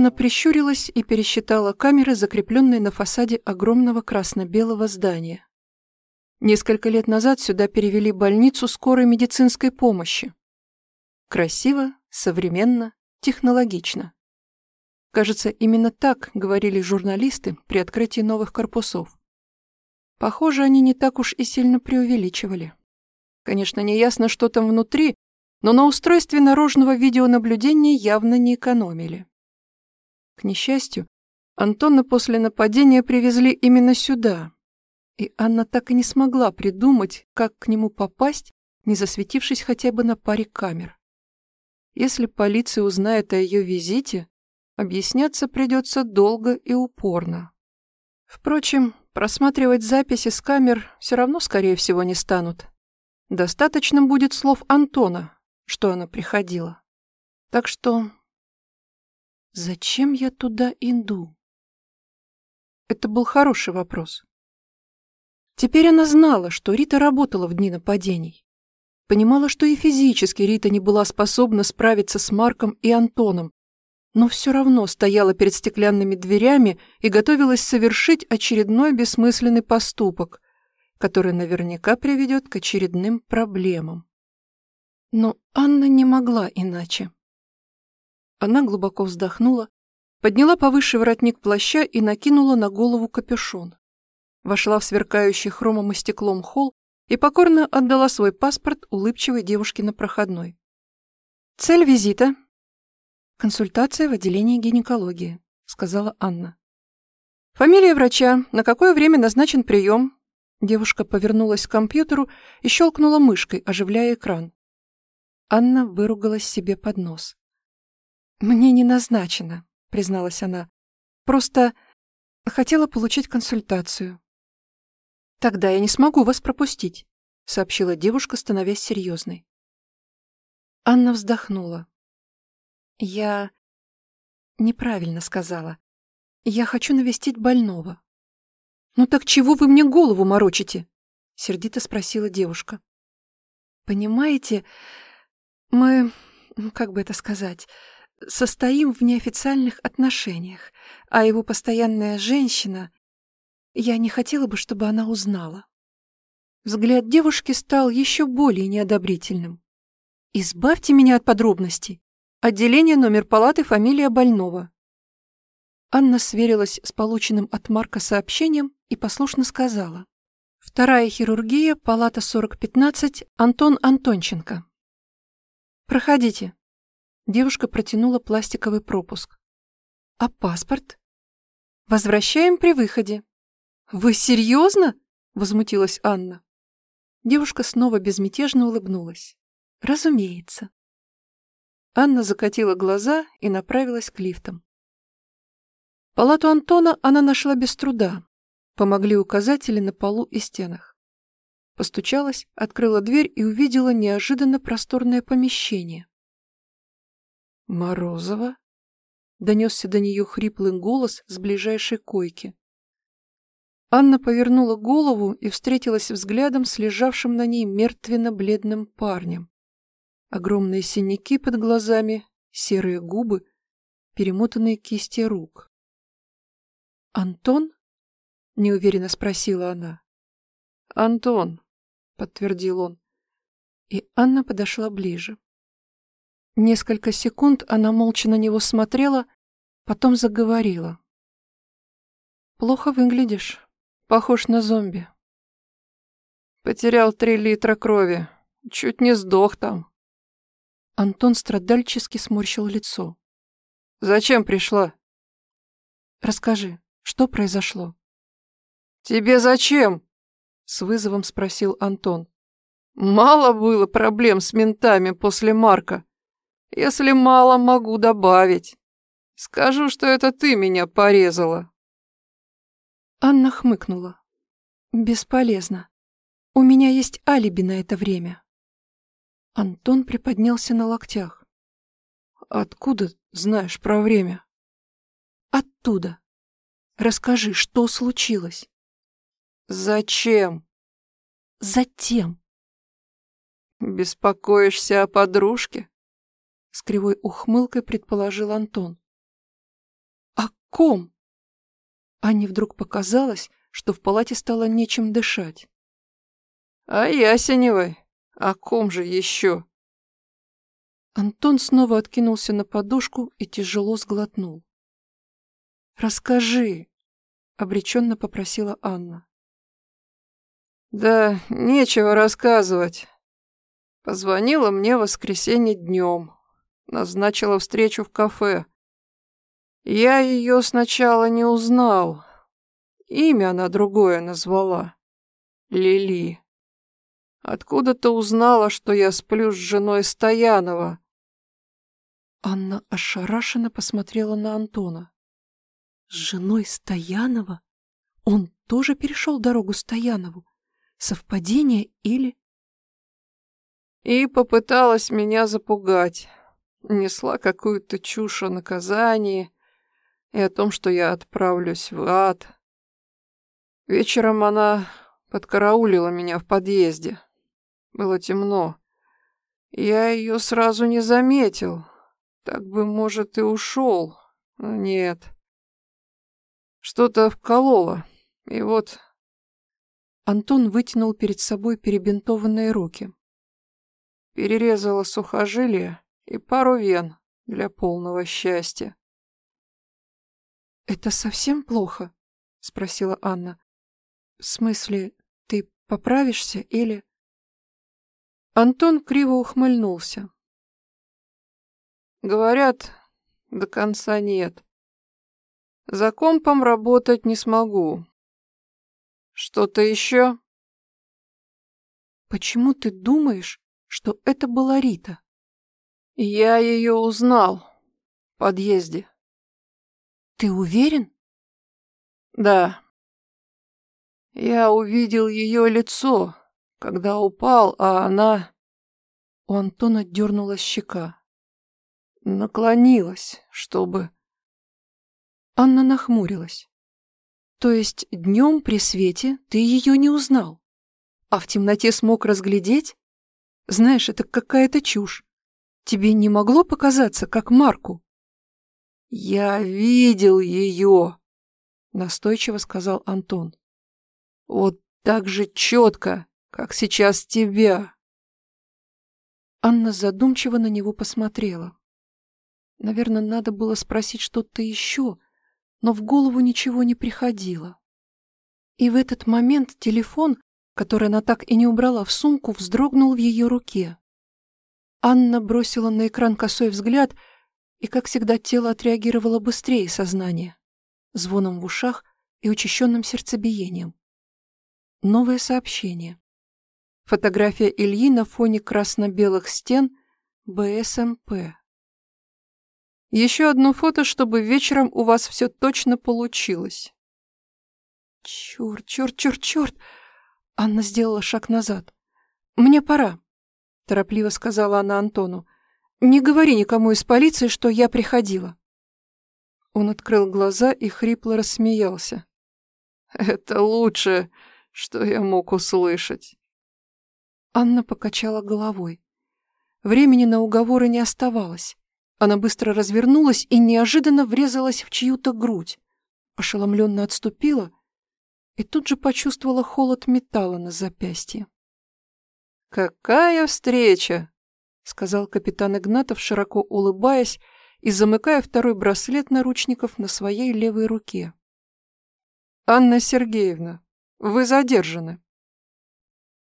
Анна прищурилась и пересчитала камеры, закрепленные на фасаде огромного красно-белого здания. Несколько лет назад сюда перевели больницу скорой медицинской помощи. Красиво, современно, технологично. Кажется, именно так говорили журналисты при открытии новых корпусов. Похоже, они не так уж и сильно преувеличивали. Конечно, неясно, что там внутри, но на устройстве наружного видеонаблюдения явно не экономили. К несчастью, Антона после нападения привезли именно сюда, и Анна так и не смогла придумать, как к нему попасть, не засветившись хотя бы на паре камер. Если полиция узнает о ее визите, объясняться придется долго и упорно. Впрочем, просматривать записи с камер все равно, скорее всего, не станут. Достаточным будет слов Антона, что она приходила. Так что... Зачем я туда иду? Это был хороший вопрос. Теперь она знала, что Рита работала в дни нападений. Понимала, что и физически Рита не была способна справиться с Марком и Антоном, но все равно стояла перед стеклянными дверями и готовилась совершить очередной бессмысленный поступок, который наверняка приведет к очередным проблемам. Но Анна не могла иначе. Она глубоко вздохнула, подняла повыше воротник плаща и накинула на голову капюшон вошла в сверкающий хромом и стеклом холл и покорно отдала свой паспорт улыбчивой девушке на проходной. «Цель визита?» «Консультация в отделении гинекологии», — сказала Анна. «Фамилия врача, на какое время назначен прием?» Девушка повернулась к компьютеру и щелкнула мышкой, оживляя экран. Анна выругалась себе под нос. «Мне не назначено», — призналась она. «Просто хотела получить консультацию. «Тогда я не смогу вас пропустить», — сообщила девушка, становясь серьезной. Анна вздохнула. «Я неправильно сказала. Я хочу навестить больного». «Ну так чего вы мне голову морочите?» — сердито спросила девушка. «Понимаете, мы, как бы это сказать, состоим в неофициальных отношениях, а его постоянная женщина я не хотела бы, чтобы она узнала. Взгляд девушки стал еще более неодобрительным. «Избавьте меня от подробностей. Отделение, номер палаты, фамилия больного». Анна сверилась с полученным от Марка сообщением и послушно сказала. «Вторая хирургия, палата 4015, Антон Антонченко». «Проходите». Девушка протянула пластиковый пропуск. «А паспорт?» «Возвращаем при выходе», «Вы серьезно?» — возмутилась Анна. Девушка снова безмятежно улыбнулась. «Разумеется». Анна закатила глаза и направилась к лифтам. Палату Антона она нашла без труда. Помогли указатели на полу и стенах. Постучалась, открыла дверь и увидела неожиданно просторное помещение. «Морозова?» — донесся до нее хриплый голос с ближайшей койки. Анна повернула голову и встретилась взглядом с лежавшим на ней мертвенно-бледным парнем. Огромные синяки под глазами, серые губы, перемотанные кисти рук. «Антон?» — неуверенно спросила она. «Антон», — подтвердил он. И Анна подошла ближе. Несколько секунд она молча на него смотрела, потом заговорила. «Плохо выглядишь. Похож на зомби. Потерял три литра крови. Чуть не сдох там. Антон страдальчески сморщил лицо. Зачем пришла? Расскажи, что произошло? Тебе зачем? С вызовом спросил Антон. Мало было проблем с ментами после Марка. Если мало, могу добавить. Скажу, что это ты меня порезала. Анна хмыкнула. «Бесполезно. У меня есть алиби на это время». Антон приподнялся на локтях. «Откуда знаешь про время?» «Оттуда. Расскажи, что случилось?» «Зачем?» «Затем». «Беспокоишься о подружке?» С кривой ухмылкой предположил Антон. ком. Анне вдруг показалось, что в палате стало нечем дышать. «А Ясеневой? О ком же еще?» Антон снова откинулся на подушку и тяжело сглотнул. «Расскажи», — обреченно попросила Анна. «Да нечего рассказывать. Позвонила мне в воскресенье днем. Назначила встречу в кафе. Я ее сначала не узнал. Имя она другое назвала. Лили. Откуда-то узнала, что я сплю с женой Стоянова. Анна ошарашенно посмотрела на Антона. С женой Стоянова? Он тоже перешел дорогу Стоянову? Совпадение или... И попыталась меня запугать. Несла какую-то чушь о наказании и о том, что я отправлюсь в ад. Вечером она подкараулила меня в подъезде. Было темно. Я ее сразу не заметил. Так бы, может, и ушел. Но нет. Что-то вкололо. И вот... Антон вытянул перед собой перебинтованные руки. Перерезала сухожилие и пару вен для полного счастья. «Это совсем плохо?» — спросила Анна. «В смысле, ты поправишься или...» Антон криво ухмыльнулся. Говорят, до конца нет. За компом работать не смогу. Что-то еще? Почему ты думаешь, что это была Рита? Я ее узнал в подъезде. Ты уверен? Да. Я увидел ее лицо, когда упал, а она... У Антона дернулась щека. Наклонилась, чтобы... Анна нахмурилась. То есть днем при свете ты ее не узнал, а в темноте смог разглядеть? Знаешь, это какая-то чушь. Тебе не могло показаться, как Марку? Я видел ее, настойчиво сказал Антон. Вот так же четко, как сейчас тебя. Анна задумчиво на него посмотрела. Наверное, надо было спросить что-то еще, но в голову ничего не приходило. И в этот момент телефон, который она так и не убрала в сумку, вздрогнул в ее руке. Анна бросила на экран косой взгляд, и, как всегда, тело отреагировало быстрее сознания, звоном в ушах и учащенным сердцебиением. Новое сообщение. Фотография Ильи на фоне красно-белых стен БСМП. Еще одно фото, чтобы вечером у вас все точно получилось. Черт, черт, черт, черт! Анна сделала шаг назад. Мне пора, торопливо сказала она Антону. Не говори никому из полиции, что я приходила. Он открыл глаза и хрипло рассмеялся. Это лучшее, что я мог услышать. Анна покачала головой. Времени на уговоры не оставалось. Она быстро развернулась и неожиданно врезалась в чью-то грудь. Ошеломленно отступила и тут же почувствовала холод металла на запястье. «Какая встреча!» — сказал капитан Игнатов, широко улыбаясь и замыкая второй браслет наручников на своей левой руке. «Анна Сергеевна, вы задержаны».